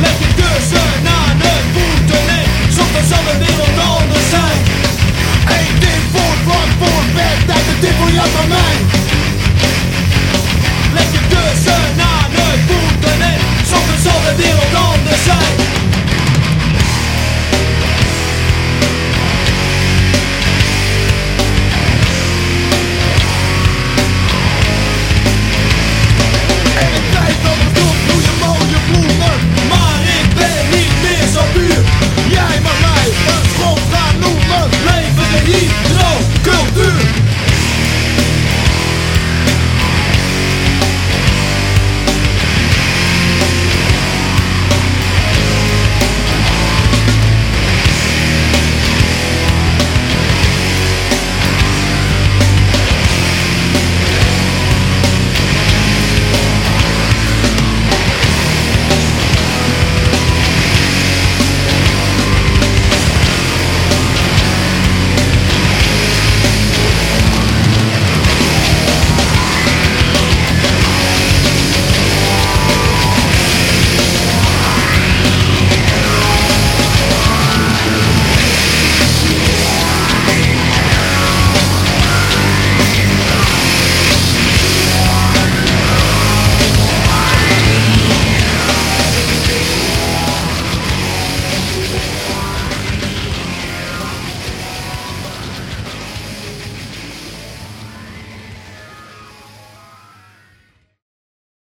Leg je keuze naar de voeten. Nee, soms we willen...